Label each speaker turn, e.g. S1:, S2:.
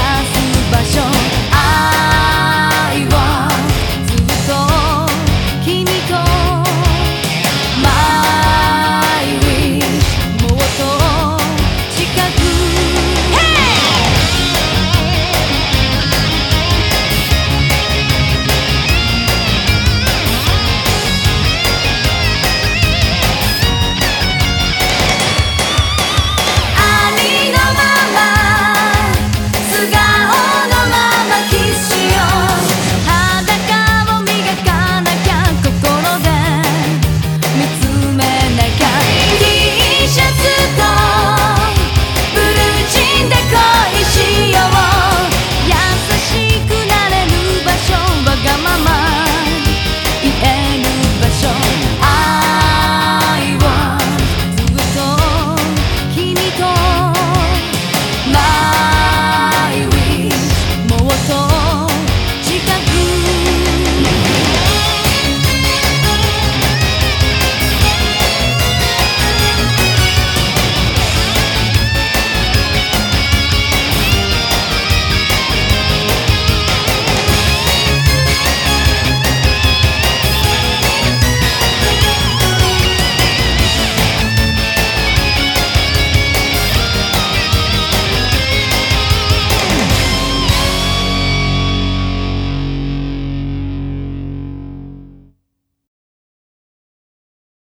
S1: estás